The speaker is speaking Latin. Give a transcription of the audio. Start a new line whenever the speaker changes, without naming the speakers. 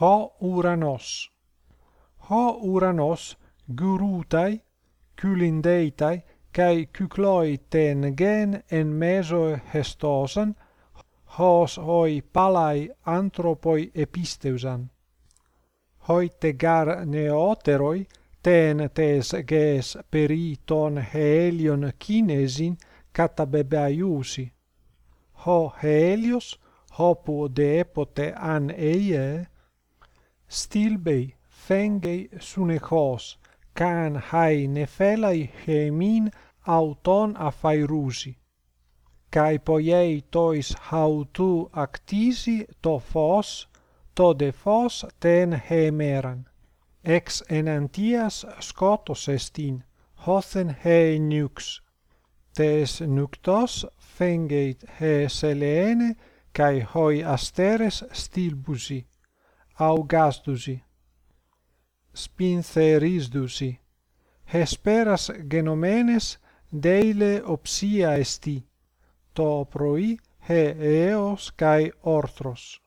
ho uranos. Ho uranos gurutai kylindeitai kai kykloiten gen en meso hestosan hos hoi palai anthropoi episteusan. Hoi tegar neoteroi ten tes ges periton helion kinesin katabebaiusi ho helios hopo depote an eie Stilbei fengei sunechos kan hai nefelai hemin auton afairusi. Kai poiei tois hautu actisi to fos, to de fos ten hemeran. Ex enantias scotos estin, hothen he nux. Tes nuctos fengeit he selene, kai hoi asteres stilbusi augastusi spintherisdusi hesperas genomenes deile opsia esti to proi he eos kai orthros.